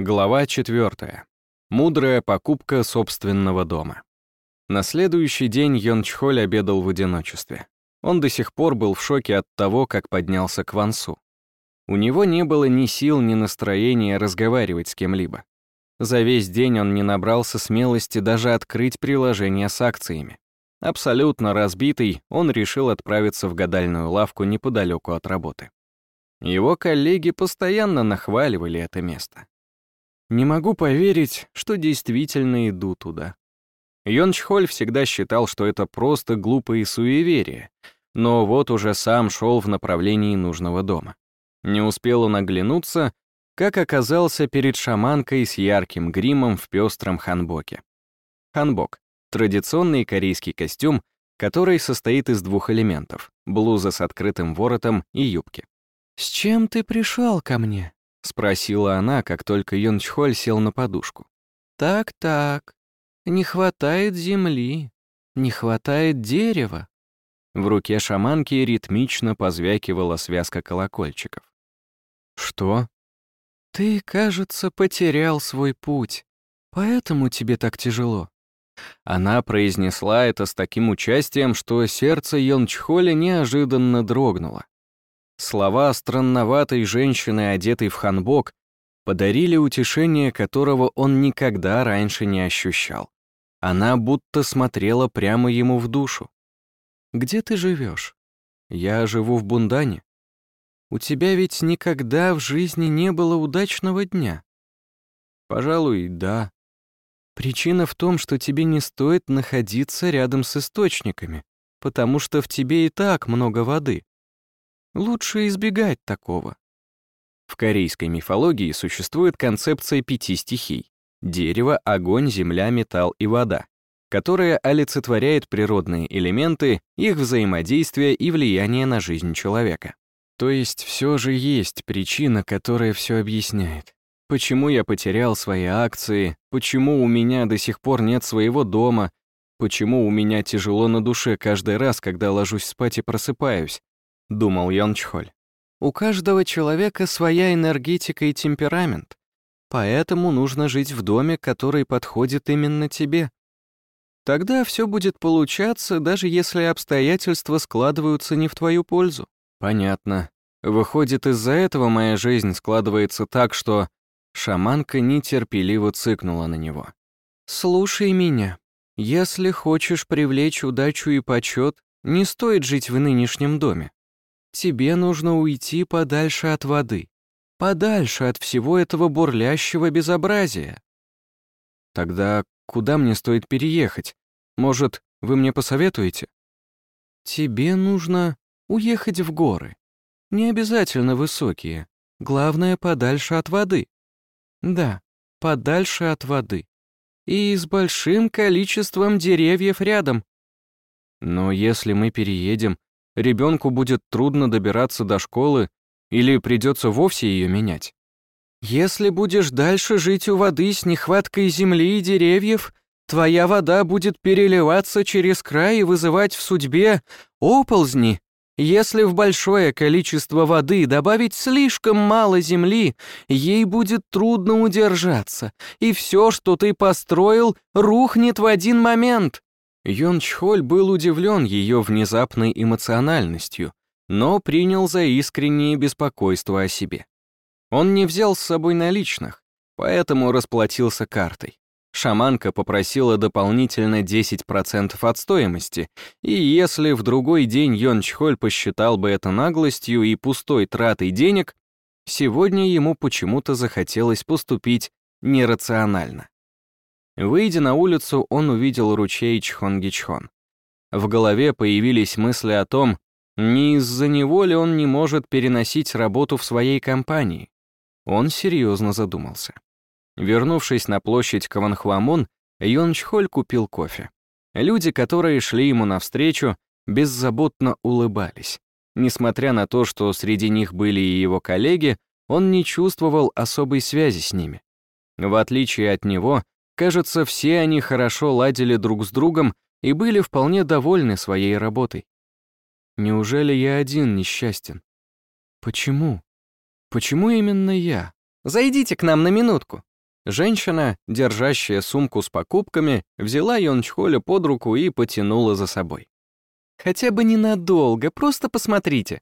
Глава 4. Мудрая покупка собственного дома. На следующий день Йон Чхоль обедал в одиночестве. Он до сих пор был в шоке от того, как поднялся к Вансу. У него не было ни сил, ни настроения разговаривать с кем-либо. За весь день он не набрался смелости даже открыть приложение с акциями. Абсолютно разбитый, он решил отправиться в гадальную лавку неподалеку от работы. Его коллеги постоянно нахваливали это место. Не могу поверить, что действительно иду туда. Йон Чхоль всегда считал, что это просто глупые суеверия, но вот уже сам шел в направлении нужного дома. Не успел он оглянуться, как оказался перед шаманкой с ярким гримом в пестром ханбоке. Ханбок — традиционный корейский костюм, который состоит из двух элементов — блуза с открытым воротом и юбки. «С чем ты пришел ко мне?» — спросила она, как только Юн сел на подушку. «Так-так, не хватает земли, не хватает дерева». В руке шаманки ритмично позвякивала связка колокольчиков. «Что?» «Ты, кажется, потерял свой путь, поэтому тебе так тяжело». Она произнесла это с таким участием, что сердце Йон Чхоля неожиданно дрогнуло. Слова странноватой женщины, одетой в ханбок, подарили утешение, которого он никогда раньше не ощущал. Она будто смотрела прямо ему в душу. «Где ты живешь? Я живу в Бундане. У тебя ведь никогда в жизни не было удачного дня?» «Пожалуй, да. Причина в том, что тебе не стоит находиться рядом с источниками, потому что в тебе и так много воды. Лучше избегать такого. В корейской мифологии существует концепция пяти стихий — дерево, огонь, земля, металл и вода, которая олицетворяет природные элементы, их взаимодействие и влияние на жизнь человека. То есть все же есть причина, которая все объясняет. Почему я потерял свои акции, почему у меня до сих пор нет своего дома, почему у меня тяжело на душе каждый раз, когда ложусь спать и просыпаюсь, — думал Йон Чхоль. «У каждого человека своя энергетика и темперамент, поэтому нужно жить в доме, который подходит именно тебе. Тогда все будет получаться, даже если обстоятельства складываются не в твою пользу». «Понятно. Выходит, из-за этого моя жизнь складывается так, что...» Шаманка нетерпеливо цыкнула на него. «Слушай меня. Если хочешь привлечь удачу и почет, не стоит жить в нынешнем доме. Тебе нужно уйти подальше от воды, подальше от всего этого бурлящего безобразия. Тогда куда мне стоит переехать? Может, вы мне посоветуете? Тебе нужно уехать в горы. Не обязательно высокие. Главное, подальше от воды. Да, подальше от воды. И с большим количеством деревьев рядом. Но если мы переедем, ребенку будет трудно добираться до школы или придется вовсе ее менять. Если будешь дальше жить у воды с нехваткой земли и деревьев, твоя вода будет переливаться через край и вызывать в судьбе оползни. Если в большое количество воды добавить слишком мало земли, ей будет трудно удержаться, и все, что ты построил, рухнет в один момент. Йон Чхоль был удивлен ее внезапной эмоциональностью, но принял за искреннее беспокойство о себе. Он не взял с собой наличных, поэтому расплатился картой. Шаманка попросила дополнительно 10% от стоимости, и если в другой день Йон Чхоль посчитал бы это наглостью и пустой тратой денег, сегодня ему почему-то захотелось поступить нерационально. Выйдя на улицу, он увидел ручей Чхонгичхон. В голове появились мысли о том, не из-за него ли он не может переносить работу в своей компании. Он серьезно задумался. Вернувшись на площадь Каванхуамон, Йон купил кофе. Люди, которые шли ему навстречу, беззаботно улыбались. Несмотря на то, что среди них были и его коллеги, он не чувствовал особой связи с ними. В отличие от него, Кажется, все они хорошо ладили друг с другом и были вполне довольны своей работой. Неужели я один несчастен? Почему? Почему именно я? зайдите к нам на минутку». Женщина, держащая сумку с покупками, взяла Йончхоля под руку и потянула за собой. «Хотя бы ненадолго, просто посмотрите».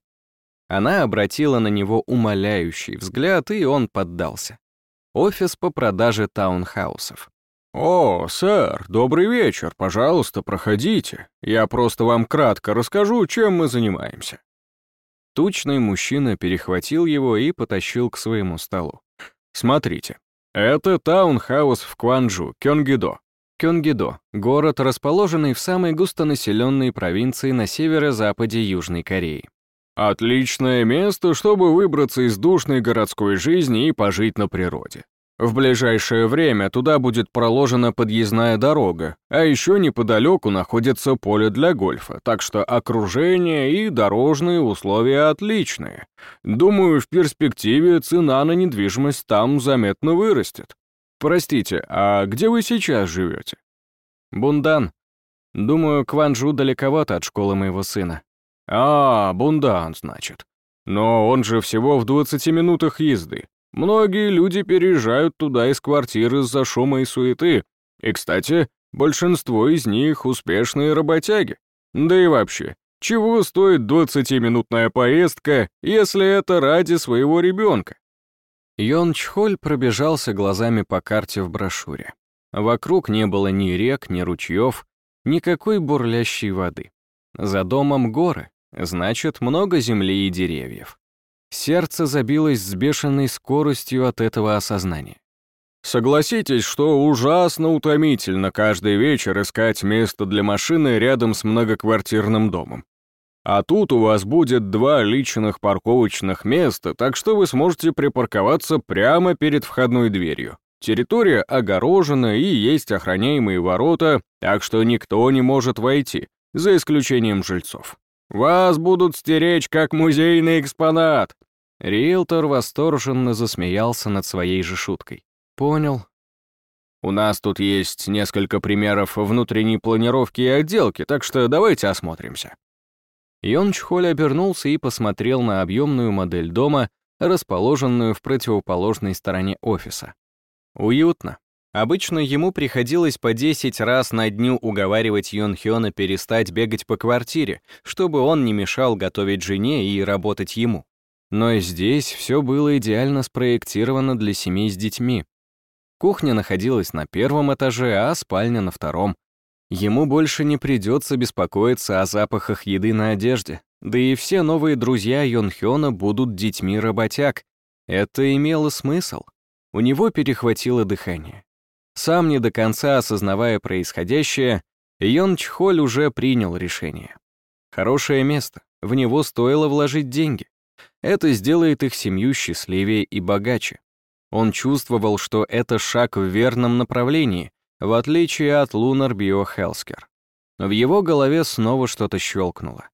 Она обратила на него умоляющий взгляд, и он поддался. Офис по продаже таунхаусов. «О, сэр, добрый вечер, пожалуйста, проходите. Я просто вам кратко расскажу, чем мы занимаемся». Тучный мужчина перехватил его и потащил к своему столу. «Смотрите, это таунхаус в Кванджу, Кёнгидо». Кёнгидо — город, расположенный в самой густонаселенной провинции на северо-западе Южной Кореи. «Отличное место, чтобы выбраться из душной городской жизни и пожить на природе. В ближайшее время туда будет проложена подъездная дорога, а еще неподалеку находится поле для гольфа, так что окружение и дорожные условия отличные. Думаю, в перспективе цена на недвижимость там заметно вырастет. Простите, а где вы сейчас живете? Бундан. Думаю, Кванжу далековато от школы моего сына. А, Бундан, значит. Но он же всего в 20 минутах езды. Многие люди переезжают туда из квартир из-за шума и суеты. И, кстати, большинство из них успешные работяги. Да и вообще, чего стоит 20-минутная поездка, если это ради своего ребенка? Йон Чхоль пробежался глазами по карте в брошюре. Вокруг не было ни рек, ни ручьев, никакой бурлящей воды. За домом горы, значит, много земли и деревьев. Сердце забилось с бешеной скоростью от этого осознания. Согласитесь, что ужасно утомительно каждый вечер искать место для машины рядом с многоквартирным домом. А тут у вас будет два личных парковочных места, так что вы сможете припарковаться прямо перед входной дверью. Территория огорожена и есть охраняемые ворота, так что никто не может войти, за исключением жильцов. Вас будут стеречь как музейный экспонат. Риэлтор восторженно засмеялся над своей же шуткой. Понял. У нас тут есть несколько примеров внутренней планировки и отделки, так что давайте осмотримся. Йон Чхоль обернулся и посмотрел на объемную модель дома, расположенную в противоположной стороне офиса. Уютно. Обычно ему приходилось по 10 раз на дню уговаривать Йон Хёна перестать бегать по квартире, чтобы он не мешал готовить жене и работать ему. Но здесь все было идеально спроектировано для семей с детьми. Кухня находилась на первом этаже, а спальня на втором. Ему больше не придется беспокоиться о запахах еды на одежде. Да и все новые друзья Йон Хёна будут детьми работяг. Это имело смысл. У него перехватило дыхание. Сам не до конца осознавая происходящее, Йон Чхоль уже принял решение. Хорошее место, в него стоило вложить деньги. Это сделает их семью счастливее и богаче. Он чувствовал, что это шаг в верном направлении, в отличие от Lunar Biohealthcare. В его голове снова что-то щелкнуло.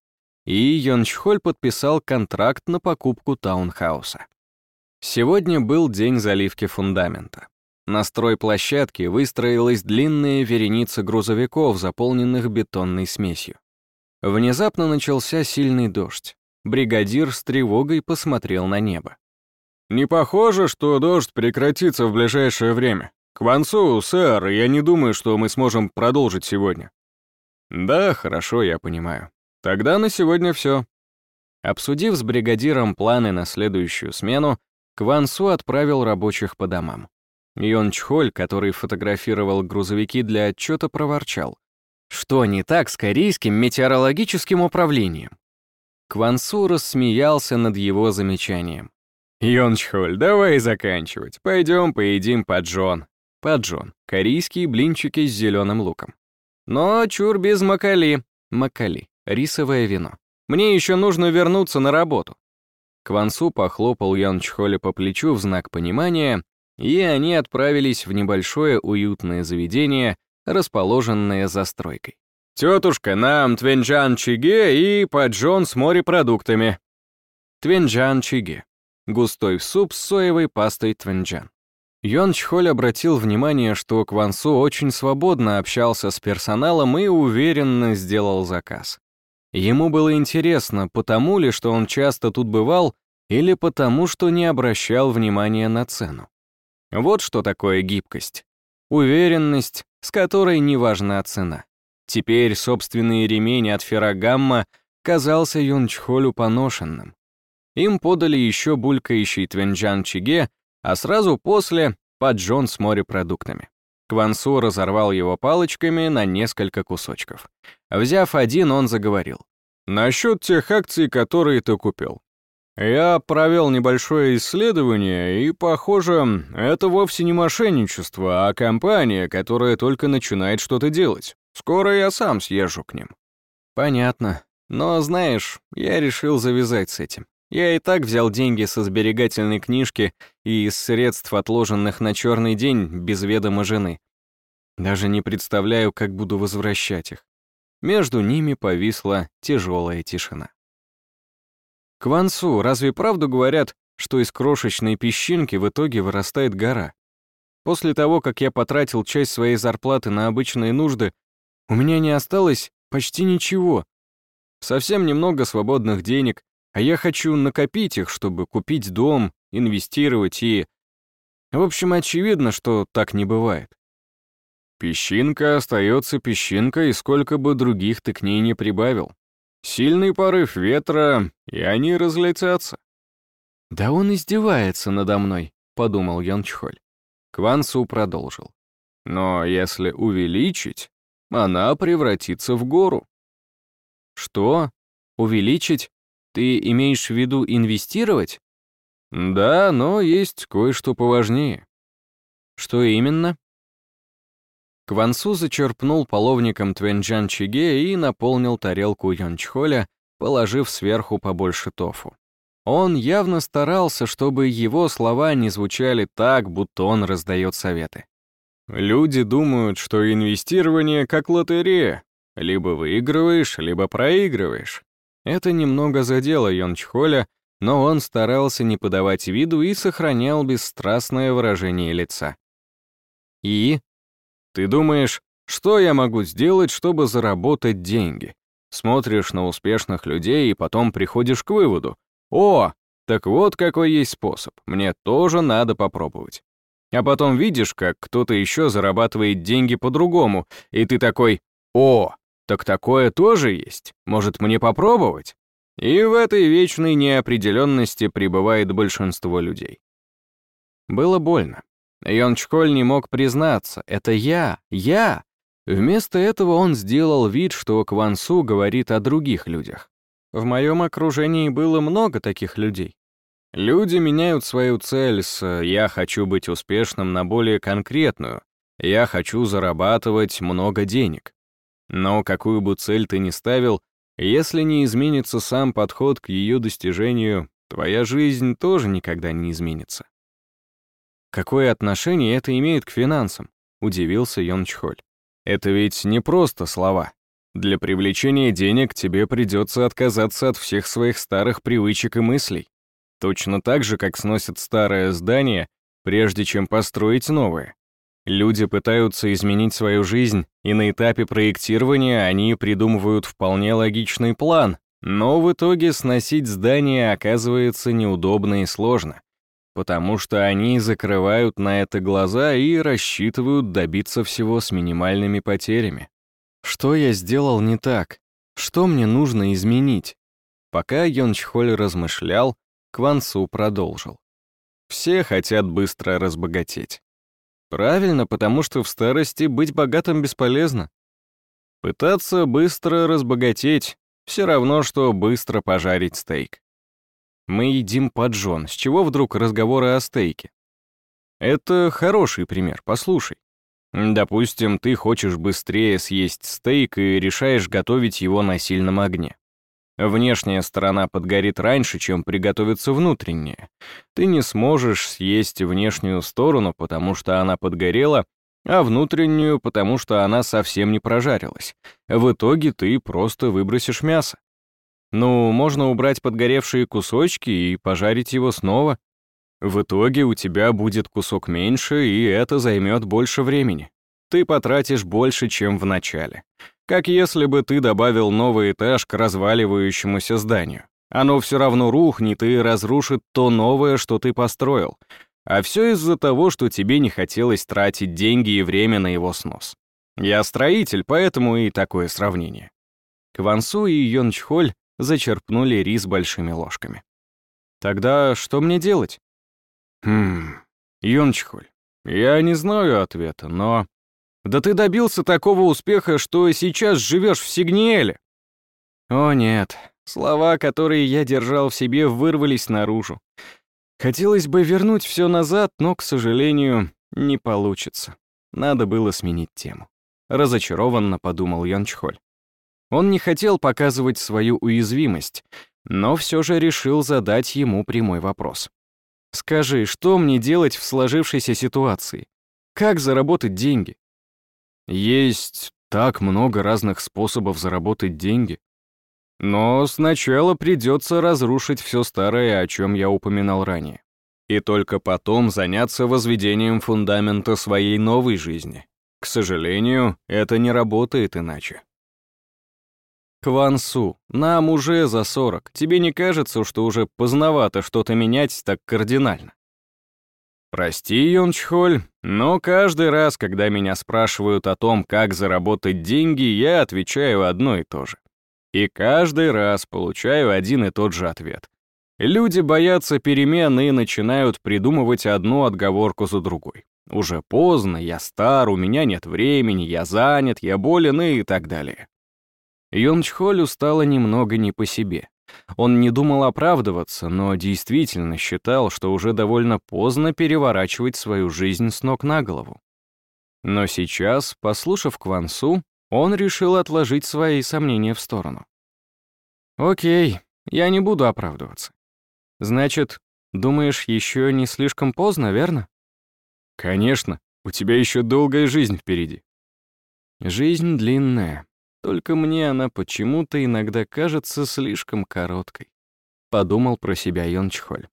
И Йон Чхоль подписал контракт на покупку таунхауса. Сегодня был день заливки фундамента. На стройплощадке выстроилась длинная вереница грузовиков, заполненных бетонной смесью. Внезапно начался сильный дождь. Бригадир с тревогой посмотрел на небо. «Не похоже, что дождь прекратится в ближайшее время. Квансу, сэр, я не думаю, что мы сможем продолжить сегодня». «Да, хорошо, я понимаю. Тогда на сегодня все. Обсудив с бригадиром планы на следующую смену, Квансу отправил рабочих по домам. Йон Чхоль, который фотографировал грузовики для отчета, проворчал. Что не так с корейским метеорологическим управлением? Квансу рассмеялся над его замечанием. Йон Чхоль, давай заканчивать. Пойдем поедим поджон. Поджон. Корейские блинчики с зеленым луком. Но чур без макали. Макали. Рисовое вино. Мне еще нужно вернуться на работу. Квансу похлопал Ян Чхоля по плечу в знак понимания и они отправились в небольшое уютное заведение, расположенное за стройкой. «Тетушка, нам твенджан чиге и поджон с морепродуктами». Твенджан чиге. Густой суп с соевой пастой твенджан. Йон Чхоль обратил внимание, что Квансу очень свободно общался с персоналом и уверенно сделал заказ. Ему было интересно, потому ли, что он часто тут бывал, или потому, что не обращал внимания на цену. Вот что такое гибкость. Уверенность, с которой не важна цена. Теперь собственный ремень от Феррагамма казался Юнчхолю поношенным. Им подали еще булькающий твенджан чиге, а сразу после — поджон с морепродуктами. Квансу разорвал его палочками на несколько кусочков. Взяв один, он заговорил. «Насчет тех акций, которые ты купил. Я провел небольшое исследование, и, похоже, это вовсе не мошенничество, а компания, которая только начинает что-то делать. Скоро я сам съезжу к ним». «Понятно. Но, знаешь, я решил завязать с этим. Я и так взял деньги со сберегательной книжки и из средств, отложенных на черный день, без ведома жены. Даже не представляю, как буду возвращать их. Между ними повисла тяжелая тишина. Квансу, разве правду говорят, что из крошечной песчинки в итоге вырастает гора? После того, как я потратил часть своей зарплаты на обычные нужды, у меня не осталось почти ничего. Совсем немного свободных денег, а я хочу накопить их, чтобы купить дом, инвестировать и... В общем, очевидно, что так не бывает. Песчинка остается песчинкой, сколько бы других ты к ней не прибавил. Сильный порыв ветра, и они разлетятся. «Да он издевается надо мной», — подумал Ян Чхоль. Квансу продолжил. «Но если увеличить, она превратится в гору». «Что? Увеличить? Ты имеешь в виду инвестировать? Да, но есть кое-что поважнее. Что именно? Квансу зачерпнул половником Твенджан Чиге и наполнил тарелку Йончхоля, положив сверху побольше тофу. Он явно старался, чтобы его слова не звучали так, будто он раздает советы. Люди думают, что инвестирование как лотерея. Либо выигрываешь, либо проигрываешь. Это немного задело Йончхоля, но он старался не подавать виду и сохранял бесстрастное выражение лица. «И? Ты думаешь, что я могу сделать, чтобы заработать деньги? Смотришь на успешных людей и потом приходишь к выводу. О, так вот какой есть способ, мне тоже надо попробовать. А потом видишь, как кто-то еще зарабатывает деньги по-другому, и ты такой «О, так такое тоже есть. Может, мне попробовать? И в этой вечной неопределенности пребывает большинство людей. Было больно. Йон Чхоль не мог признаться. Это я, я. Вместо этого он сделал вид, что Квансу говорит о других людях. В моем окружении было много таких людей. Люди меняют свою цель с «я хочу быть успешным» на более конкретную «я хочу зарабатывать много денег». Но какую бы цель ты ни ставил, если не изменится сам подход к ее достижению, твоя жизнь тоже никогда не изменится. Какое отношение это имеет к финансам? Удивился Йон Чхоль. Это ведь не просто слова. Для привлечения денег тебе придется отказаться от всех своих старых привычек и мыслей. Точно так же, как сносят старое здание, прежде чем построить новое. Люди пытаются изменить свою жизнь, и на этапе проектирования они придумывают вполне логичный план, но в итоге сносить здание оказывается неудобно и сложно, потому что они закрывают на это глаза и рассчитывают добиться всего с минимальными потерями. Что я сделал не так? Что мне нужно изменить? Пока Йончхоль размышлял, Квансу продолжил. Все хотят быстро разбогатеть. Правильно, потому что в старости быть богатым бесполезно. Пытаться быстро разбогатеть — все равно, что быстро пожарить стейк. Мы едим поджон, с чего вдруг разговоры о стейке? Это хороший пример, послушай. Допустим, ты хочешь быстрее съесть стейк и решаешь готовить его на сильном огне. Внешняя сторона подгорит раньше, чем приготовится внутренняя. Ты не сможешь съесть внешнюю сторону, потому что она подгорела, а внутреннюю, потому что она совсем не прожарилась. В итоге ты просто выбросишь мясо. Ну, можно убрать подгоревшие кусочки и пожарить его снова. В итоге у тебя будет кусок меньше, и это займет больше времени. Ты потратишь больше, чем в начале. Как если бы ты добавил новый этаж к разваливающемуся зданию. Оно все равно рухнет и разрушит то новое, что ты построил. А все из-за того, что тебе не хотелось тратить деньги и время на его снос. Я строитель, поэтому и такое сравнение. Квансу и Йончхоль зачерпнули рис большими ложками. Тогда что мне делать? Хм, Йончхоль, я не знаю ответа, но... Да ты добился такого успеха, что сейчас живешь в Сигниэле. О нет, слова, которые я держал в себе, вырвались наружу. Хотелось бы вернуть все назад, но, к сожалению, не получится. Надо было сменить тему. Разочарованно подумал Янчхоль. Он не хотел показывать свою уязвимость, но все же решил задать ему прямой вопрос. «Скажи, что мне делать в сложившейся ситуации? Как заработать деньги?» «Есть так много разных способов заработать деньги. Но сначала придется разрушить все старое, о чем я упоминал ранее. И только потом заняться возведением фундамента своей новой жизни. К сожалению, это не работает иначе. Квансу, нам уже за 40. Тебе не кажется, что уже поздновато что-то менять так кардинально? Прости, Йончхоль, но каждый раз, когда меня спрашивают о том, как заработать деньги, я отвечаю одно и то же. И каждый раз получаю один и тот же ответ. Люди боятся перемен и начинают придумывать одну отговорку за другой. Уже поздно, я стар, у меня нет времени, я занят, я болен и так далее. Йончхолю стало немного не по себе. Он не думал оправдываться, но действительно считал, что уже довольно поздно переворачивать свою жизнь с ног на голову. Но сейчас, послушав Квансу, он решил отложить свои сомнения в сторону. «Окей, я не буду оправдываться. Значит, думаешь, еще не слишком поздно, верно?» «Конечно, у тебя еще долгая жизнь впереди». «Жизнь длинная, только мне она почему-то иногда кажется слишком короткой. Подумал про себя Йончхоль.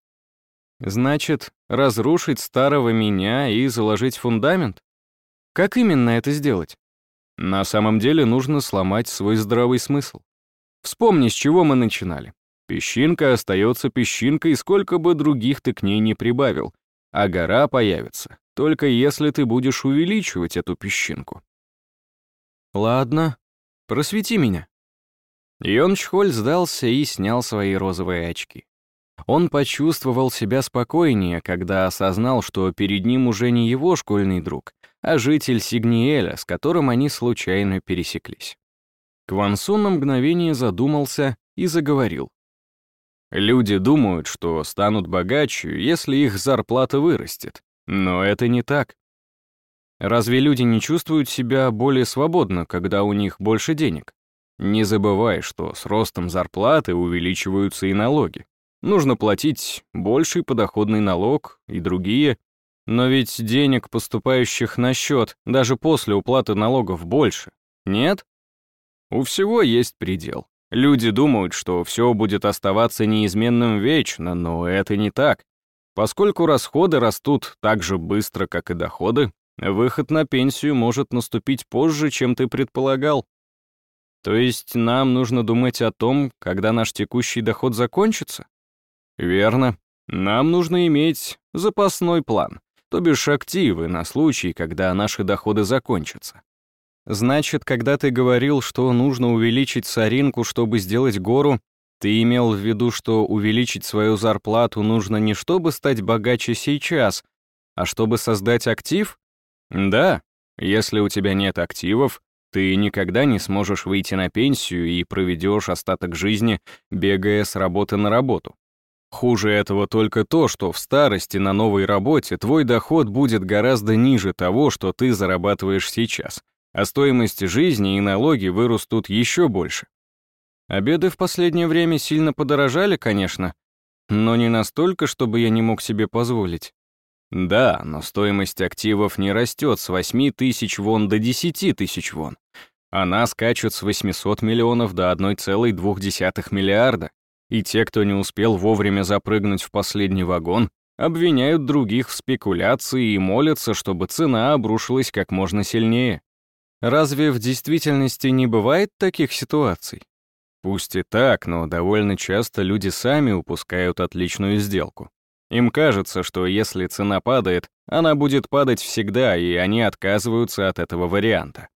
Значит, разрушить старого меня и заложить фундамент? Как именно это сделать? На самом деле нужно сломать свой здравый смысл. Вспомни, с чего мы начинали. Песчинка остается песчинкой, сколько бы других ты к ней не прибавил, а гора появится, только если ты будешь увеличивать эту песчинку. Ладно, Просвети меня». Йончхоль сдался и снял свои розовые очки. Он почувствовал себя спокойнее, когда осознал, что перед ним уже не его школьный друг, а житель Сигниэля, с которым они случайно пересеклись. Квансун на мгновение задумался и заговорил. «Люди думают, что станут богаче, если их зарплата вырастет. Но это не так. Разве люди не чувствуют себя более свободно, когда у них больше денег? Не забывай, что с ростом зарплаты увеличиваются и налоги. Нужно платить больший подоходный налог и другие. Но ведь денег, поступающих на счет, даже после уплаты налогов больше. Нет? У всего есть предел. Люди думают, что все будет оставаться неизменным вечно, но это не так. Поскольку расходы растут так же быстро, как и доходы, Выход на пенсию может наступить позже, чем ты предполагал. То есть нам нужно думать о том, когда наш текущий доход закончится? Верно. Нам нужно иметь запасной план, то бишь активы на случай, когда наши доходы закончатся. Значит, когда ты говорил, что нужно увеличить соринку, чтобы сделать гору, ты имел в виду, что увеличить свою зарплату нужно не чтобы стать богаче сейчас, а чтобы создать актив? Да, если у тебя нет активов, ты никогда не сможешь выйти на пенсию и проведешь остаток жизни, бегая с работы на работу. Хуже этого только то, что в старости на новой работе твой доход будет гораздо ниже того, что ты зарабатываешь сейчас, а стоимость жизни и налоги вырастут еще больше. Обеды в последнее время сильно подорожали, конечно, но не настолько, чтобы я не мог себе позволить. Да, но стоимость активов не растет с 8 тысяч вон до 10 тысяч вон. Она скачет с 800 миллионов до 1,2 миллиарда. И те, кто не успел вовремя запрыгнуть в последний вагон, обвиняют других в спекуляции и молятся, чтобы цена обрушилась как можно сильнее. Разве в действительности не бывает таких ситуаций? Пусть и так, но довольно часто люди сами упускают отличную сделку. Им кажется, что если цена падает, она будет падать всегда, и они отказываются от этого варианта.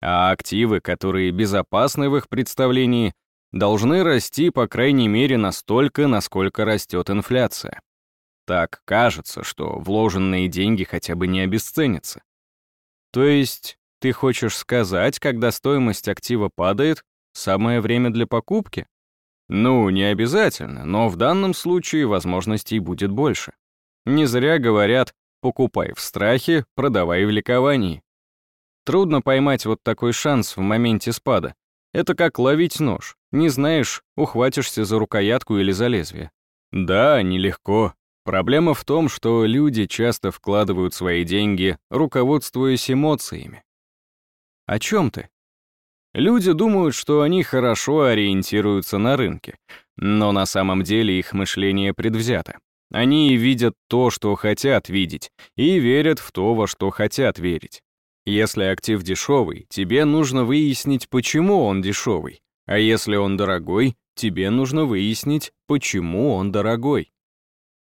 А активы, которые безопасны в их представлении, должны расти по крайней мере настолько, насколько растет инфляция. Так кажется, что вложенные деньги хотя бы не обесценятся. То есть ты хочешь сказать, когда стоимость актива падает, самое время для покупки? Ну, не обязательно, но в данном случае возможностей будет больше. Не зря говорят «покупай в страхе, продавай в ликовании». Трудно поймать вот такой шанс в моменте спада. Это как ловить нож. Не знаешь, ухватишься за рукоятку или за лезвие. Да, нелегко. Проблема в том, что люди часто вкладывают свои деньги, руководствуясь эмоциями. О чем ты? Люди думают, что они хорошо ориентируются на рынке, но на самом деле их мышление предвзято. Они видят то, что хотят видеть, и верят в то, во что хотят верить. Если актив дешевый, тебе нужно выяснить, почему он дешевый, а если он дорогой, тебе нужно выяснить, почему он дорогой.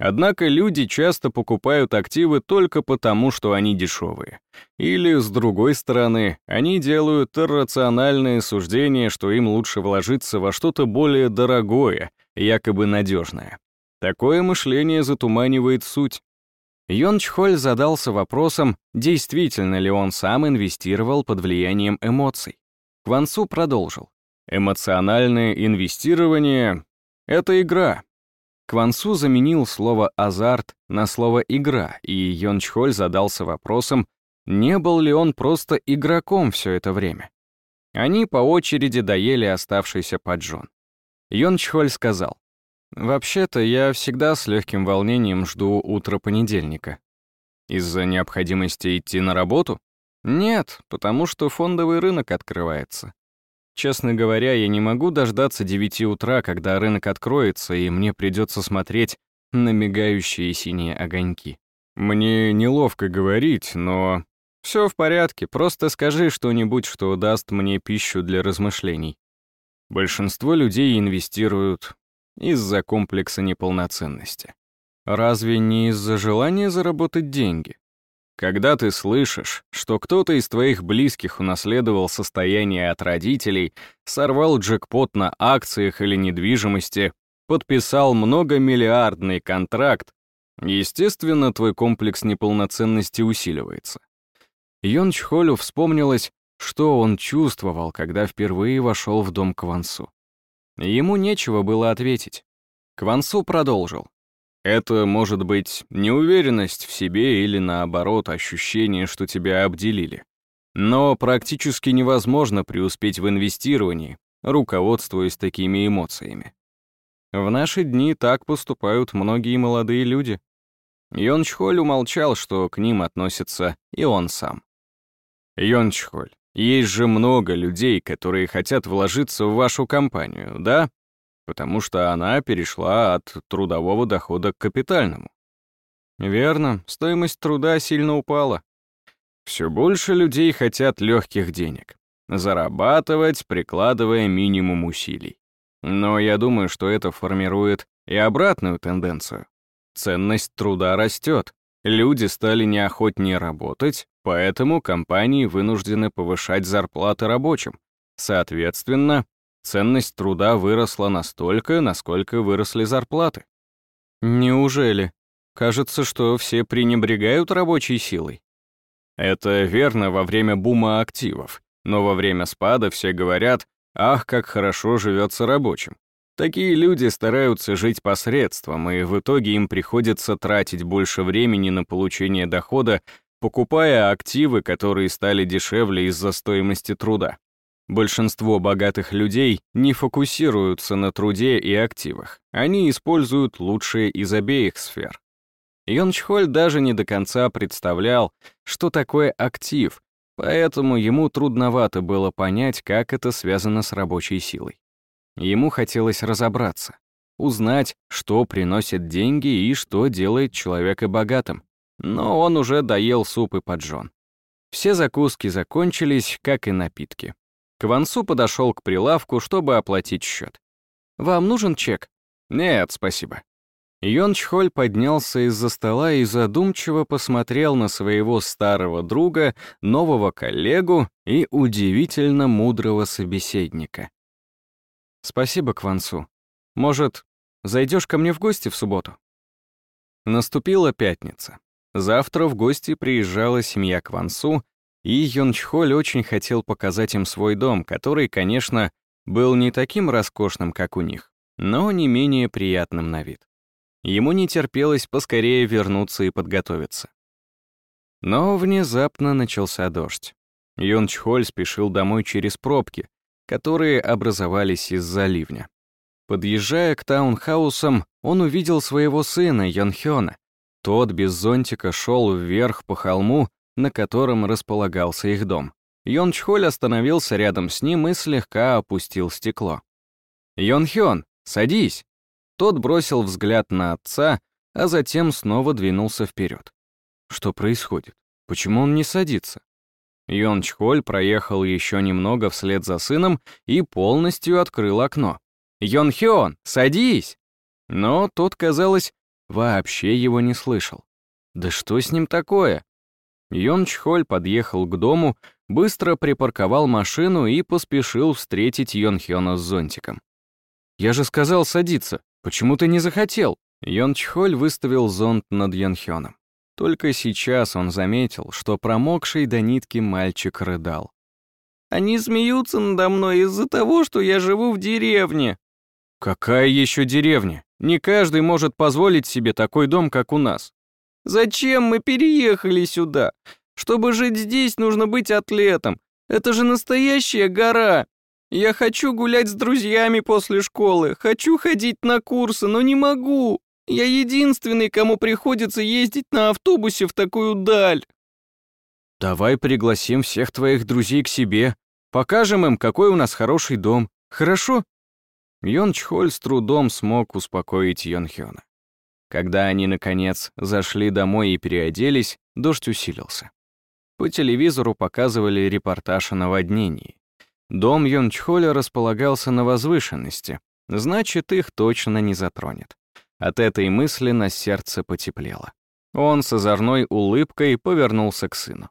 Однако люди часто покупают активы только потому, что они дешевые. Или, с другой стороны, они делают иррациональные суждения, что им лучше вложиться во что-то более дорогое, якобы надежное. Такое мышление затуманивает суть. Йон Чхоль задался вопросом, действительно ли он сам инвестировал под влиянием эмоций. Квансу продолжил. Эмоциональное инвестирование — это игра, Квансу заменил слово «азарт» на слово «игра», и Йон Чхоль задался вопросом, не был ли он просто игроком все это время. Они по очереди доели оставшийся поджон. Йон Чхоль сказал, «Вообще-то я всегда с легким волнением жду утра понедельника. Из-за необходимости идти на работу? Нет, потому что фондовый рынок открывается. Честно говоря, я не могу дождаться 9 утра, когда рынок откроется, и мне придется смотреть на мигающие синие огоньки. Мне неловко говорить, но... Все в порядке, просто скажи что-нибудь, что даст мне пищу для размышлений. Большинство людей инвестируют из-за комплекса неполноценности. Разве не из-за желания заработать деньги? Когда ты слышишь, что кто-то из твоих близких унаследовал состояние от родителей, сорвал джекпот на акциях или недвижимости, подписал многомиллиардный контракт, естественно, твой комплекс неполноценности усиливается. Йон Чхолю вспомнилось, что он чувствовал, когда впервые вошел в дом Квансу. Ему нечего было ответить. Квансу продолжил. Это может быть неуверенность в себе или, наоборот, ощущение, что тебя обделили. Но практически невозможно преуспеть в инвестировании, руководствуясь такими эмоциями. В наши дни так поступают многие молодые люди. Йон Чхоль умолчал, что к ним относится и он сам. Йон Чхоль, есть же много людей, которые хотят вложиться в вашу компанию, да? Потому что она перешла от трудового дохода к капитальному. Верно, стоимость труда сильно упала. Все больше людей хотят легких денег. Зарабатывать, прикладывая минимум усилий. Но я думаю, что это формирует и обратную тенденцию. Ценность труда растет. Люди стали неохотнее работать, поэтому компании вынуждены повышать зарплаты рабочим. Соответственно, Ценность труда выросла настолько, насколько выросли зарплаты. Неужели? Кажется, что все пренебрегают рабочей силой. Это верно во время бума активов, но во время спада все говорят, ах, как хорошо живется рабочим. Такие люди стараются жить посредством, и в итоге им приходится тратить больше времени на получение дохода, покупая активы, которые стали дешевле из-за стоимости труда. Большинство богатых людей не фокусируются на труде и активах. Они используют лучшие из обеих сфер. Йончхоль даже не до конца представлял, что такое актив, поэтому ему трудновато было понять, как это связано с рабочей силой. Ему хотелось разобраться, узнать, что приносит деньги и что делает человека богатым. Но он уже доел суп и поджон. Все закуски закончились, как и напитки. Квансу подошел к прилавку, чтобы оплатить счет. «Вам нужен чек?» «Нет, спасибо». Йон Чхоль поднялся из-за стола и задумчиво посмотрел на своего старого друга, нового коллегу и удивительно мудрого собеседника. «Спасибо, Квансу. Может, зайдешь ко мне в гости в субботу?» Наступила пятница. Завтра в гости приезжала семья Квансу, и Йон Чхоль очень хотел показать им свой дом, который, конечно, был не таким роскошным, как у них, но не менее приятным на вид. Ему не терпелось поскорее вернуться и подготовиться. Но внезапно начался дождь. Йон Чхоль спешил домой через пробки, которые образовались из-за ливня. Подъезжая к таунхаусам, он увидел своего сына Йонхёна. Тот без зонтика шел вверх по холму, на котором располагался их дом. Йон остановился рядом с ним и слегка опустил стекло. «Йон садись!» Тот бросил взгляд на отца, а затем снова двинулся вперед. Что происходит? Почему он не садится? Йон проехал еще немного вслед за сыном и полностью открыл окно. «Йон садись!» Но тот, казалось, вообще его не слышал. Да что с ним такое? Йон Чхоль подъехал к дому, быстро припарковал машину и поспешил встретить Йон Хёна с зонтиком. «Я же сказал садиться. Почему ты не захотел?» Йон Чхоль выставил зонт над Янхёном. Только сейчас он заметил, что промокший до нитки мальчик рыдал. «Они смеются надо мной из-за того, что я живу в деревне». «Какая еще деревня? Не каждый может позволить себе такой дом, как у нас». «Зачем мы переехали сюда? Чтобы жить здесь, нужно быть атлетом. Это же настоящая гора. Я хочу гулять с друзьями после школы, хочу ходить на курсы, но не могу. Я единственный, кому приходится ездить на автобусе в такую даль. Давай пригласим всех твоих друзей к себе, покажем им, какой у нас хороший дом, хорошо? Йон Чхоль с трудом смог успокоить Йон Хёна. Когда они, наконец, зашли домой и переоделись, дождь усилился. По телевизору показывали репортаж о наводнении. Дом Йончхоля располагался на возвышенности, значит, их точно не затронет. От этой мысли на сердце потеплело. Он с озорной улыбкой повернулся к сыну.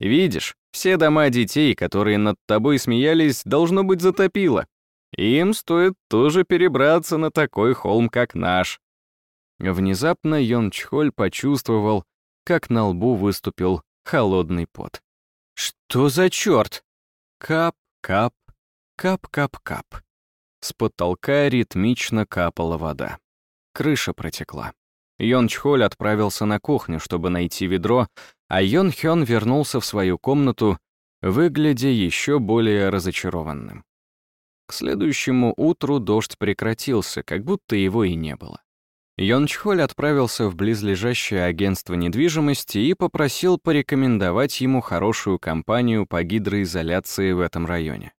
«Видишь, все дома детей, которые над тобой смеялись, должно быть затопило. Им стоит тоже перебраться на такой холм, как наш». Внезапно Йон Чхоль почувствовал, как на лбу выступил холодный пот. «Что за черт?» Кап, Кап, кап-кап-кап. С потолка ритмично капала вода. Крыша протекла. Йон Чхоль отправился на кухню, чтобы найти ведро, а Йон Хён вернулся в свою комнату, выглядя еще более разочарованным. К следующему утру дождь прекратился, как будто его и не было. Йон Чхоль отправился в близлежащее агентство недвижимости и попросил порекомендовать ему хорошую компанию по гидроизоляции в этом районе.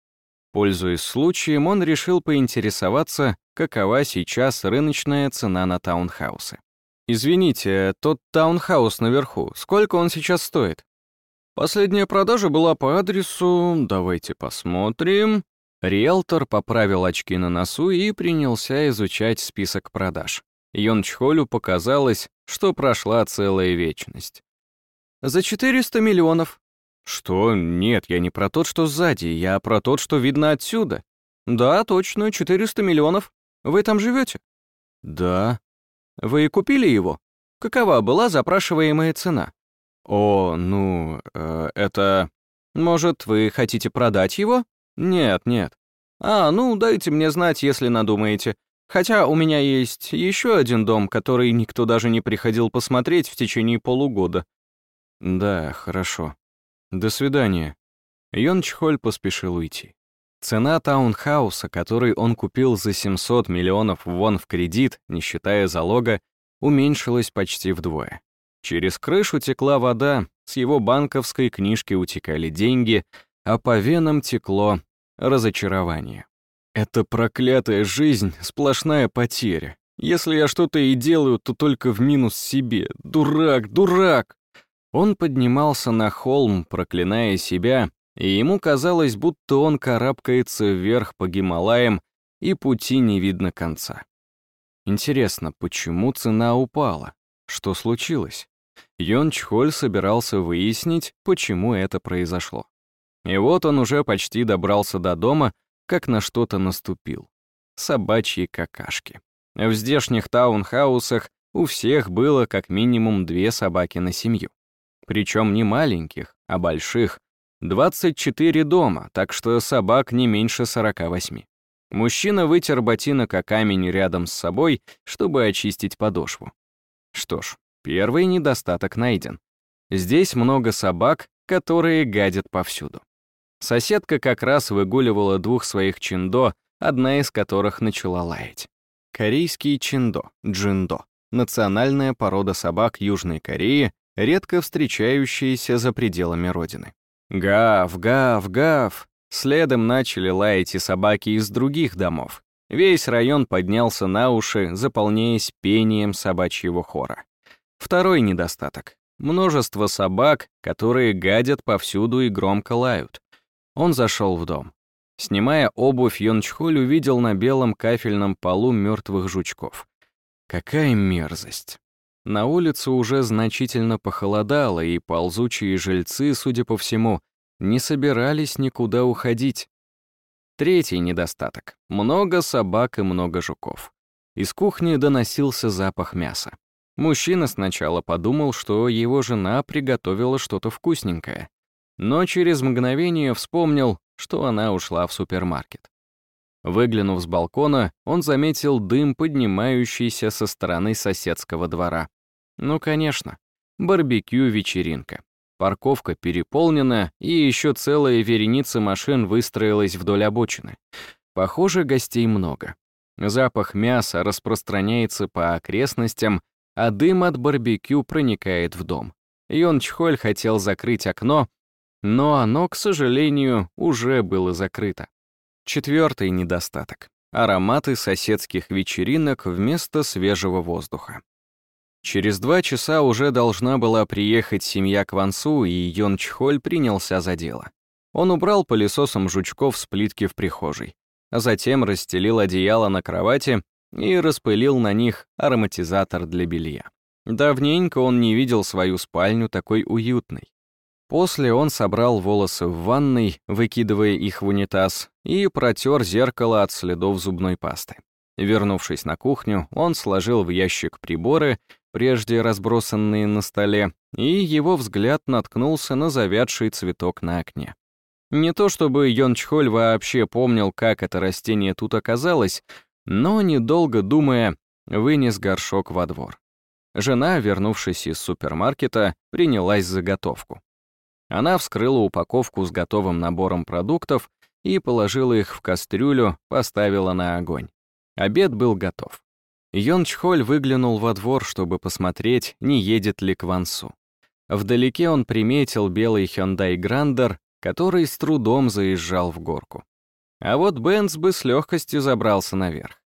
Пользуясь случаем, он решил поинтересоваться, какова сейчас рыночная цена на таунхаусы. «Извините, тот таунхаус наверху, сколько он сейчас стоит?» «Последняя продажа была по адресу... Давайте посмотрим...» Риэлтор поправил очки на носу и принялся изучать список продаж. Йончхолю показалось, что прошла целая вечность. «За 400 миллионов». «Что? Нет, я не про тот, что сзади, я про тот, что видно отсюда». «Да, точно, 400 миллионов. Вы там живете?» «Да». «Вы купили его? Какова была запрашиваемая цена?» «О, ну, э, это... Может, вы хотите продать его?» «Нет, нет». «А, ну, дайте мне знать, если надумаете. Хотя у меня есть еще один дом, который никто даже не приходил посмотреть в течение полугода. Да, хорошо. До свидания. Йон Чхоль поспешил уйти. Цена таунхауса, который он купил за 700 миллионов вон в кредит, не считая залога, уменьшилась почти вдвое. Через крышу текла вода, с его банковской книжки утекали деньги, а по венам текло разочарование. Это проклятая жизнь — сплошная потеря. Если я что-то и делаю, то только в минус себе. Дурак, дурак! Он поднимался на холм, проклиная себя, и ему казалось, будто он карабкается вверх по Гималаям, и пути не видно конца. Интересно, почему цена упала? Что случилось? Йон Чхоль собирался выяснить, почему это произошло. И вот он уже почти добрался до дома, как на что-то наступил. Собачьи какашки. В здешних таунхаусах у всех было как минимум две собаки на семью. Причем не маленьких, а больших. 24 дома, так что собак не меньше 48. Мужчина вытер ботинок о камень рядом с собой, чтобы очистить подошву. Что ж, первый недостаток найден. Здесь много собак, которые гадят повсюду. Соседка как раз выгуливала двух своих чиндо, одна из которых начала лаять. Корейский чиндо, джиндо, национальная порода собак Южной Кореи, редко встречающаяся за пределами родины. Гав, гав, гав. Следом начали лаять и собаки из других домов. Весь район поднялся на уши, заполняясь пением собачьего хора. Второй недостаток. Множество собак, которые гадят повсюду и громко лают. Он зашел в дом. Снимая обувь, Йончхоль увидел на белом кафельном полу мертвых жучков. Какая мерзость. На улице уже значительно похолодало, и ползучие жильцы, судя по всему, не собирались никуда уходить. Третий недостаток. Много собак и много жуков. Из кухни доносился запах мяса. Мужчина сначала подумал, что его жена приготовила что-то вкусненькое но через мгновение вспомнил, что она ушла в супермаркет. Выглянув с балкона, он заметил дым, поднимающийся со стороны соседского двора. Ну, конечно, барбекю-вечеринка. Парковка переполнена, и еще целая вереница машин выстроилась вдоль обочины. Похоже, гостей много. Запах мяса распространяется по окрестностям, а дым от барбекю проникает в дом. Йон Чхоль хотел закрыть окно, но оно, к сожалению, уже было закрыто. Четвертый недостаток — ароматы соседских вечеринок вместо свежего воздуха. Через два часа уже должна была приехать семья Квансу, и Йон Чхоль принялся за дело. Он убрал пылесосом жучков с плитки в прихожей, а затем расстелил одеяло на кровати и распылил на них ароматизатор для белья. Давненько он не видел свою спальню такой уютной. После он собрал волосы в ванной, выкидывая их в унитаз, и протер зеркало от следов зубной пасты. Вернувшись на кухню, он сложил в ящик приборы, прежде разбросанные на столе, и его взгляд наткнулся на завядший цветок на окне. Не то чтобы Йон Чхоль вообще помнил, как это растение тут оказалось, но, недолго думая, вынес горшок во двор. Жена, вернувшись из супермаркета, принялась заготовку. Она вскрыла упаковку с готовым набором продуктов и положила их в кастрюлю, поставила на огонь. Обед был готов. Йон Чхоль выглянул во двор, чтобы посмотреть, не едет ли Квансу. Вдалеке он приметил белый Hyundai Грандер, который с трудом заезжал в горку. А вот Бенц бы с легкостью забрался наверх.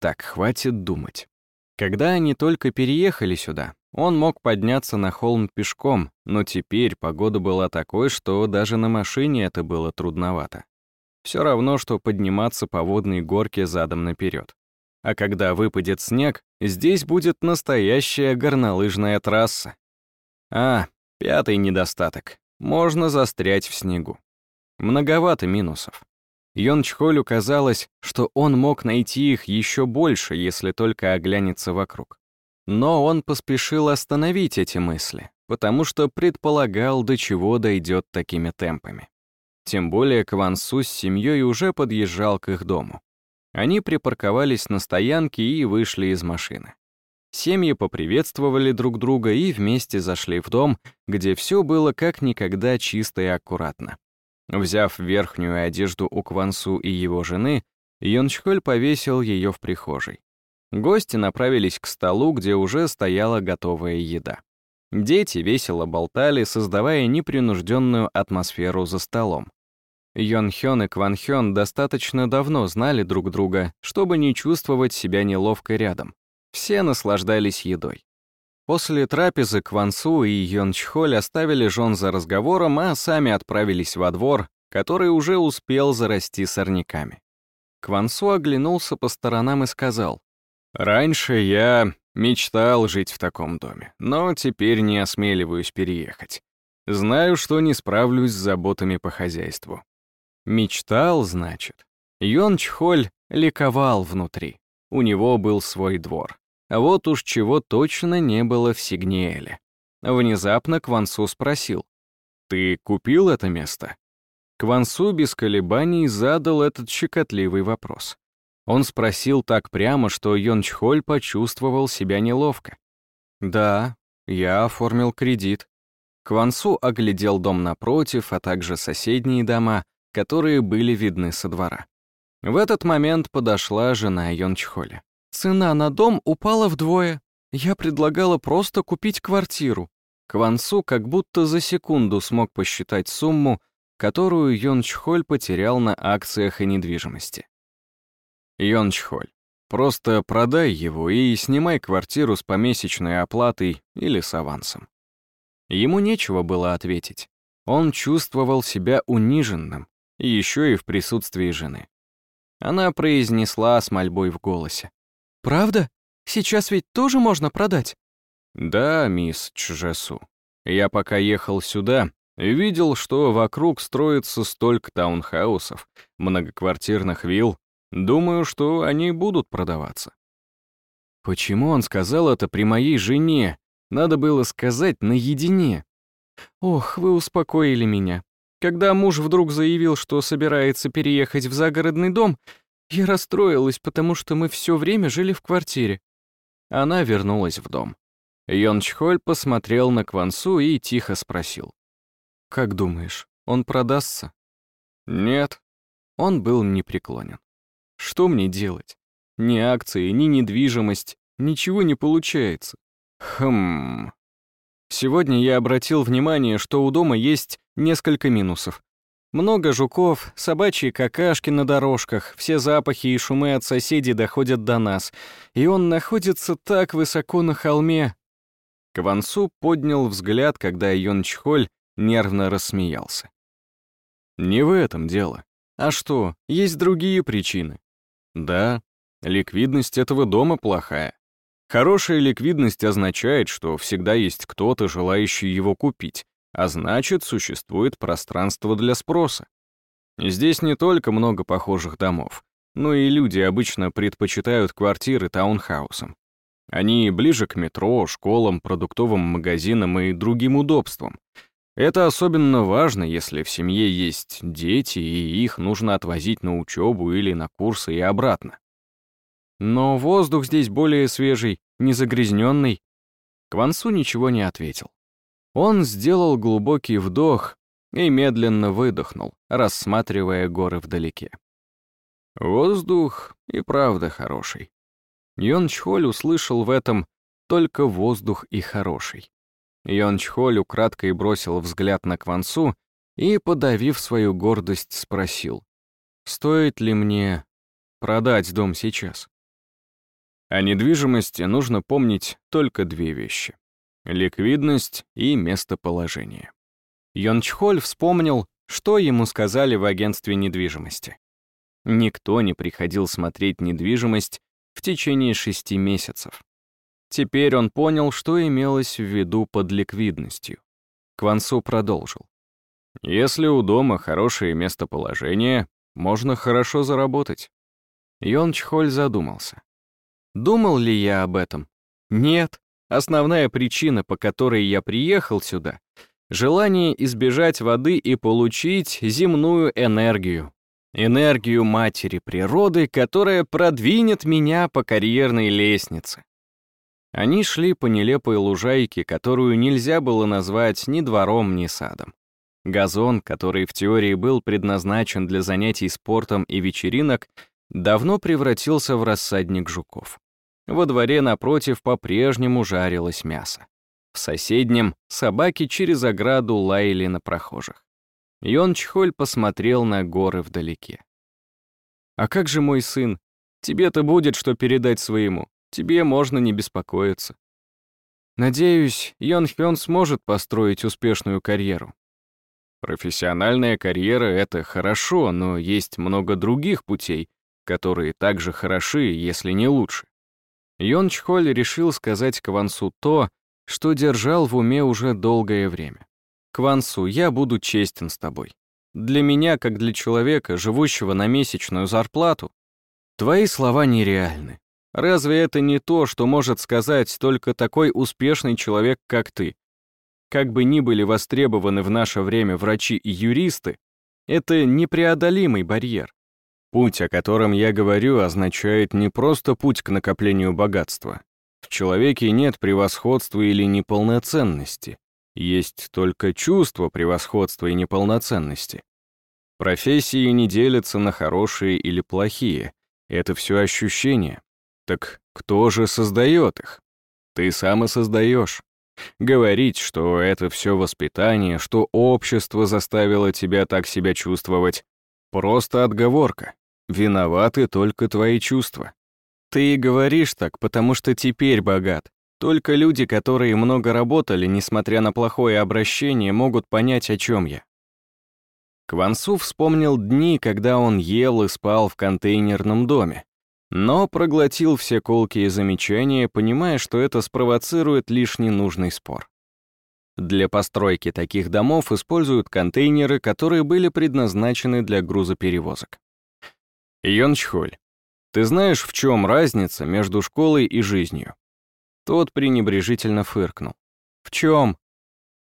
Так, хватит думать. Когда они только переехали сюда, он мог подняться на холм пешком, но теперь погода была такой, что даже на машине это было трудновато. Все равно, что подниматься по водной горке задом наперед. А когда выпадет снег, здесь будет настоящая горнолыжная трасса. А, пятый недостаток. Можно застрять в снегу. Многовато минусов. Йон казалось, что он мог найти их еще больше, если только оглянется вокруг. Но он поспешил остановить эти мысли, потому что предполагал, до чего дойдет такими темпами. Тем более Кван Су с семьей уже подъезжал к их дому. Они припарковались на стоянке и вышли из машины. Семьи поприветствовали друг друга и вместе зашли в дом, где все было как никогда чисто и аккуратно. Взяв верхнюю одежду у Квансу и его жены, Йончхоль повесил ее в прихожей. Гости направились к столу, где уже стояла готовая еда. Дети весело болтали, создавая непринужденную атмосферу за столом. Йон Хён и Кван Хён достаточно давно знали друг друга, чтобы не чувствовать себя неловко рядом. Все наслаждались едой. После трапезы Квансу и Йончхоль оставили жен за разговором, а сами отправились во двор, который уже успел зарасти сорняками. Квансу оглянулся по сторонам и сказал, «Раньше я мечтал жить в таком доме, но теперь не осмеливаюсь переехать. Знаю, что не справлюсь с заботами по хозяйству». Мечтал, значит. Йон ликовал внутри. У него был свой двор. А вот уж чего точно не было в Сигнеэле. Внезапно Квансу спросил, «Ты купил это место?» Квансу без колебаний задал этот щекотливый вопрос. Он спросил так прямо, что Йончхоль почувствовал себя неловко. «Да, я оформил кредит». Квансу оглядел дом напротив, а также соседние дома, которые были видны со двора. В этот момент подошла жена Йончхоля. «Цена на дом упала вдвое. Я предлагала просто купить квартиру». Квансу как будто за секунду смог посчитать сумму, которую Йон Чхоль потерял на акциях и недвижимости. Йон Чхоль, просто продай его и снимай квартиру с помесячной оплатой или с авансом. Ему нечего было ответить. Он чувствовал себя униженным, еще и в присутствии жены. Она произнесла с мольбой в голосе. «Правда? Сейчас ведь тоже можно продать?» «Да, мисс Чжесу. Я пока ехал сюда, Видел, что вокруг строится столько таунхаусов, многоквартирных вилл. Думаю, что они будут продаваться. Почему он сказал это при моей жене? Надо было сказать наедине. Ох, вы успокоили меня. Когда муж вдруг заявил, что собирается переехать в загородный дом, я расстроилась, потому что мы все время жили в квартире. Она вернулась в дом. Йон Чхоль посмотрел на Квансу и тихо спросил. Как думаешь, он продастся? Нет. Он был непреклонен. Что мне делать? Ни акции, ни недвижимость, ничего не получается. Хм. Сегодня я обратил внимание, что у дома есть несколько минусов. Много жуков, собачьи какашки на дорожках, все запахи и шумы от соседей доходят до нас, и он находится так высоко на холме. Квансу поднял взгляд, когда Йон Чхоль нервно рассмеялся. Не в этом дело. А что, есть другие причины. Да, ликвидность этого дома плохая. Хорошая ликвидность означает, что всегда есть кто-то, желающий его купить, а значит, существует пространство для спроса. Здесь не только много похожих домов, но и люди обычно предпочитают квартиры таунхаусам. Они ближе к метро, школам, продуктовым магазинам и другим удобствам, это особенно важно, если в семье есть дети, и их нужно отвозить на учебу или на курсы и обратно. Но воздух здесь более свежий, не загрязненный. Квансу ничего не ответил. Он сделал глубокий вдох и медленно выдохнул, рассматривая горы вдалеке. Воздух и правда хороший. Йон Чхоль услышал в этом только воздух и хороший. Йон Чхоль украдкой бросил взгляд на Квансу и, подавив свою гордость, спросил, «Стоит ли мне продать дом сейчас?» О недвижимости нужно помнить только две вещи — ликвидность и местоположение. Йон Чхоль вспомнил, что ему сказали в агентстве недвижимости. Никто не приходил смотреть недвижимость в течение шести месяцев. Теперь он понял, что имелось в виду под ликвидностью. Квансу продолжил. «Если у дома хорошее местоположение, можно хорошо заработать». Йон Чхоль задумался. Думал ли я об этом? Нет. Основная причина, по которой я приехал сюда — желание избежать воды и получить земную энергию. Энергию матери природы, которая продвинет меня по карьерной лестнице. Они шли по нелепой лужайке, которую нельзя было назвать ни двором, ни садом. Газон, который в теории был предназначен для занятий спортом и вечеринок, давно превратился в рассадник жуков. Во дворе напротив по-прежнему жарилось мясо. В соседнем собаки через ограду лаяли на прохожих. Йон посмотрел на горы вдалеке. «А как же мой сын? Тебе-то будет что передать своему. Тебе можно не беспокоиться. Надеюсь, Йон Хён сможет построить успешную карьеру. Профессиональная карьера — это хорошо, но есть много других путей, которые также хороши, если не лучше. Йон Чхоль решил сказать Квансу то, что держал в уме уже долгое время. «Квансу, я буду честен с тобой. Для меня, как для человека, живущего на месячную зарплату, твои слова нереальны. Разве это не то, что может сказать только такой успешный человек, как ты? Как бы ни были востребованы в наше время врачи и юристы, это непреодолимый барьер. Путь, о котором я говорю, означает не просто путь к накоплению богатства. В человеке нет превосходства или неполноценности. Есть только чувство превосходства и неполноценности. Профессии не делятся на хорошие или плохие. Это все ощущения. Так кто же создает их? Ты сам и создаешь. Говорить, что это все воспитание, что общество заставило тебя так себя чувствовать, просто отговорка. Виноваты только твои чувства. Ты и говоришь так, потому что теперь богат. Только люди, которые много работали, несмотря на плохое обращение, могут понять, о чем я. Квансу вспомнил дни, когда он ел и спал в контейнерном доме, но проглотил все колкие замечания, понимая, что это спровоцирует лишь ненужный спор. Для постройки таких домов используют контейнеры, которые были предназначены для грузоперевозок. Йончхоль, ты знаешь, в чем разница между школой и жизнью? Тот пренебрежительно фыркнул. В чем?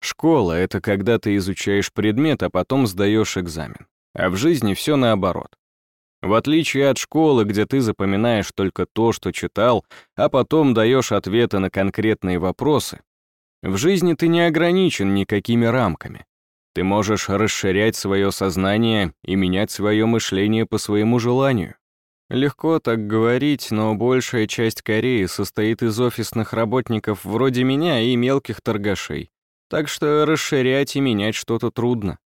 Школа — это когда ты изучаешь предмет, а потом сдаешь экзамен. А в жизни все наоборот. В отличие от школы, где ты запоминаешь только то, что читал, а потом даешь ответы на конкретные вопросы, в жизни ты не ограничен никакими рамками. Ты можешь расширять свое сознание и менять свое мышление по своему желанию. Легко так говорить, но большая часть Кореи состоит из офисных работников вроде меня и мелких торгашей. Так что расширять и менять что-то трудно.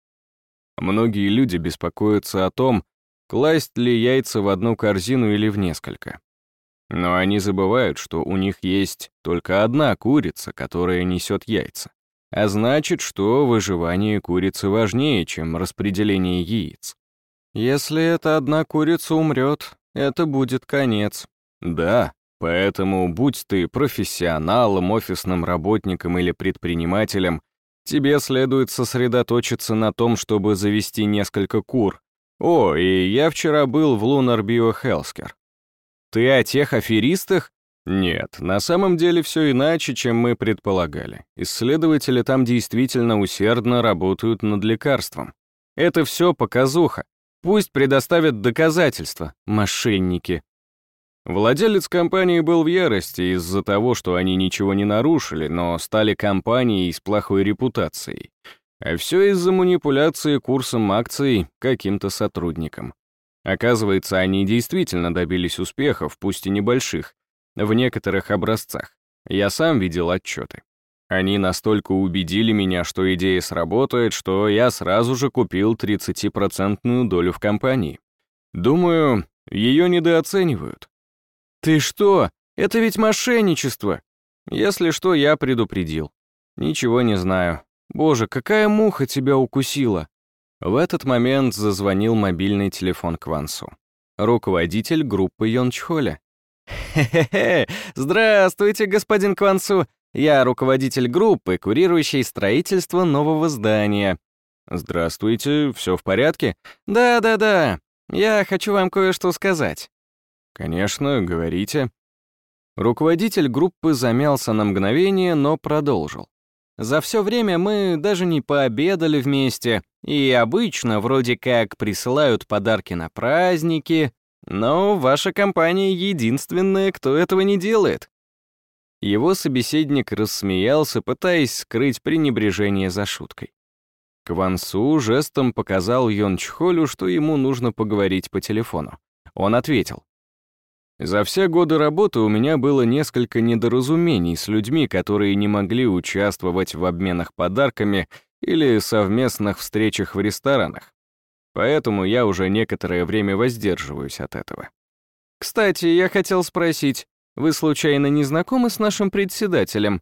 Многие люди беспокоятся о том, класть ли яйца в одну корзину или в несколько. Но они забывают, что у них есть только одна курица, которая несет яйца. А значит, что выживание курицы важнее, чем распределение яиц. Если эта одна курица умрет, это будет конец. Да, поэтому будь ты профессионалом, офисным работником или предпринимателем, тебе следует сосредоточиться на том, чтобы завести несколько кур. О, и я вчера был в Lunar Biohealthcare. Ты о тех аферистах, нет, на самом деле все иначе, чем мы предполагали. Исследователи там действительно усердно работают над лекарством. Это все показуха. Пусть предоставят доказательства, мошенники. Владелец компании был в ярости из-за того, что они ничего не нарушили, но стали компанией с плохой репутацией. А все из-за манипуляции курсом акций каким-то сотрудникам. Оказывается, они действительно добились успехов, пусть и небольших, в некоторых образцах. Я сам видел отчеты. Они настолько убедили меня, что идея сработает, что я сразу же купил 30% долю в компании. Думаю, ее недооценивают. Ты что? Это ведь мошенничество. Если что, я предупредил. Ничего не знаю. Боже, какая муха тебя укусила? В этот момент зазвонил мобильный телефон Квансу. Руководитель группы Йончхоля. «Хе-хе-хе! Здравствуйте, господин Квансу! Я руководитель группы, курирующей строительство нового здания». «Здравствуйте, все в порядке?» «Да-да-да, я хочу вам кое-что сказать». «Конечно, говорите». Руководитель группы замялся на мгновение, но продолжил. «За все время мы даже не пообедали вместе, и обычно вроде как присылают подарки на праздники, но ваша компания единственная, кто этого не делает. Его собеседник рассмеялся, пытаясь скрыть пренебрежение за шуткой. Квансу жестом показал Йон Чхолю, что ему нужно поговорить по телефону. Он ответил. «За все годы работы у меня было несколько недоразумений с людьми, которые не могли участвовать в обменах подарками или совместных встречах в ресторанах. Поэтому я уже некоторое время воздерживаюсь от этого. Кстати, я хотел спросить, вы случайно не знакомы с нашим председателем?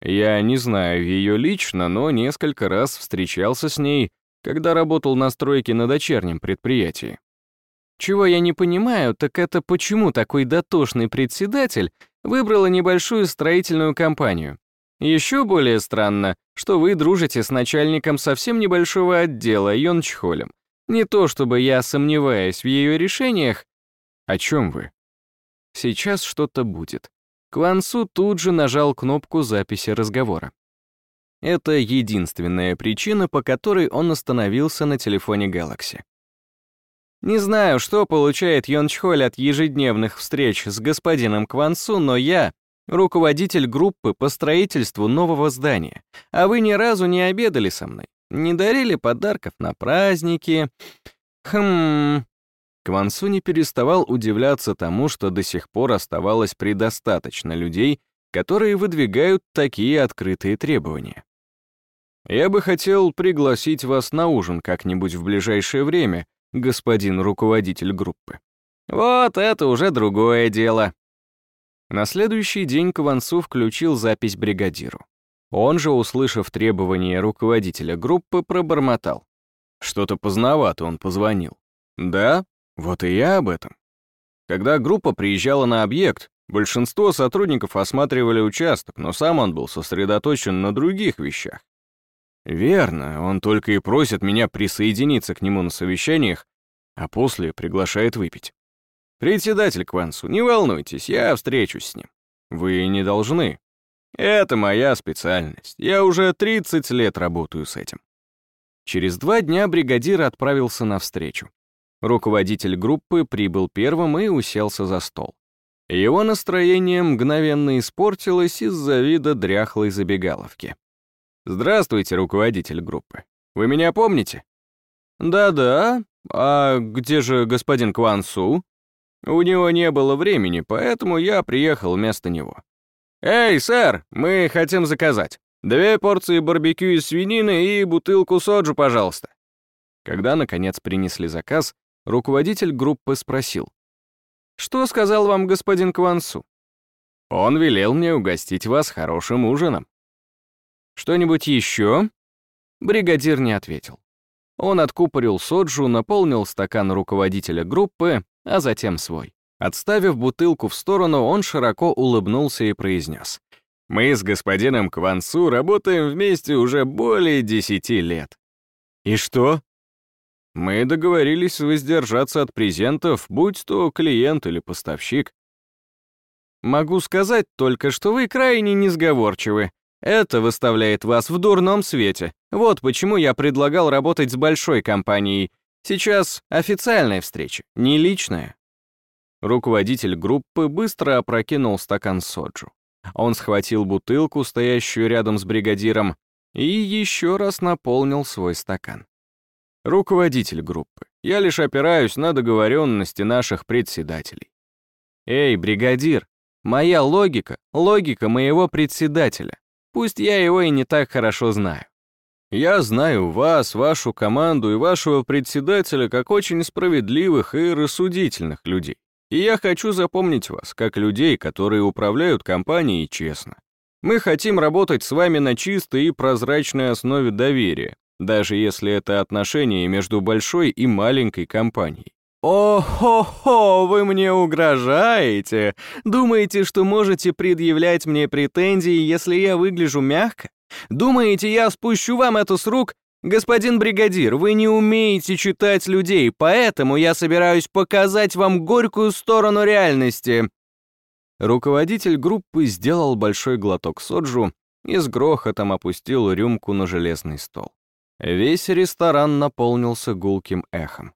Я не знаю ее лично, но несколько раз встречался с ней, когда работал на стройке на дочернем предприятии. Чего я не понимаю, так это почему такой дотошный председатель выбрала небольшую строительную компанию. Еще более странно, что вы дружите с начальником совсем небольшого отдела Йон Чхолем. Не то чтобы я сомневаюсь в ее решениях. О чем вы? Сейчас что-то будет. Квансу тут же нажал кнопку записи разговора. Это единственная причина, по которой он остановился на телефоне Galaxy. Не знаю, что получает Йон Чхоль от ежедневных встреч с господином Квансу, но я руководитель группы по строительству нового здания, а вы ни разу не обедали со мной, не дарили подарков на праздники. Хм... Квансу не переставал удивляться тому, что до сих пор оставалось предостаточно людей, которые выдвигают такие открытые требования. «Я бы хотел пригласить вас на ужин как-нибудь в ближайшее время, господин руководитель группы». «Вот это уже другое дело», на следующий день Квансу включил запись бригадиру. Он же, услышав требования руководителя группы, пробормотал. Что-то поздновато он позвонил. Да, вот и я об этом. Когда группа приезжала на объект, большинство сотрудников осматривали участок, но сам он был сосредоточен на других вещах. Верно, он только и просит меня присоединиться к нему на совещаниях, а после приглашает выпить. «Председатель Квансу, не волнуйтесь, я встречусь с ним». «Вы не должны. Это моя специальность. Я уже 30 лет работаю с этим». Через два дня бригадир отправился на встречу. Руководитель группы прибыл первым и уселся за стол. Его настроение мгновенно испортилось из-за вида дряхлой забегаловки. «Здравствуйте, руководитель группы. Вы меня помните?» «Да-да. А где же господин Квансу?» У него не было времени, поэтому я приехал вместо него. «Эй, сэр, мы хотим заказать. Две порции барбекю из свинины и бутылку соджу, пожалуйста». Когда, наконец, принесли заказ, руководитель группы спросил. «Что сказал вам господин Квансу?» «Он велел мне угостить вас хорошим ужином». «Что-нибудь еще?» Бригадир не ответил. Он откупорил соджу, наполнил стакан руководителя группы а затем свой. Отставив бутылку в сторону, он широко улыбнулся и произнес. «Мы с господином Квансу работаем вместе уже более десяти лет». «И что?» «Мы договорились воздержаться от презентов, будь то клиент или поставщик». «Могу сказать только, что вы крайне несговорчивы. Это выставляет вас в дурном свете. Вот почему я предлагал работать с большой компанией, Сейчас официальная встреча, не личная. Руководитель группы быстро опрокинул стакан соджу. Он схватил бутылку, стоящую рядом с бригадиром, и еще раз наполнил свой стакан. Руководитель группы. Я лишь опираюсь на договоренности наших председателей. Эй, бригадир, моя логика — логика моего председателя. Пусть я его и не так хорошо знаю. Я знаю вас, вашу команду и вашего председателя как очень справедливых и рассудительных людей. И я хочу запомнить вас как людей, которые управляют компанией честно. Мы хотим работать с вами на чистой и прозрачной основе доверия, даже если это отношения между большой и маленькой компанией. «О-хо-хо, вы мне угрожаете! Думаете, что можете предъявлять мне претензии, если я выгляжу мягко? Думаете, я спущу вам это с рук? Господин бригадир, вы не умеете читать людей, поэтому я собираюсь показать вам горькую сторону реальности». Руководитель группы сделал большой глоток соджу и с грохотом опустил рюмку на железный стол. Весь ресторан наполнился гулким эхом.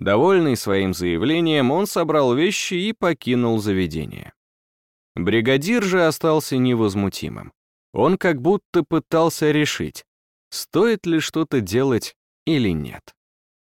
Довольный своим заявлением, он собрал вещи и покинул заведение. Бригадир же остался невозмутимым. Он как будто пытался решить, стоит ли что-то делать или нет.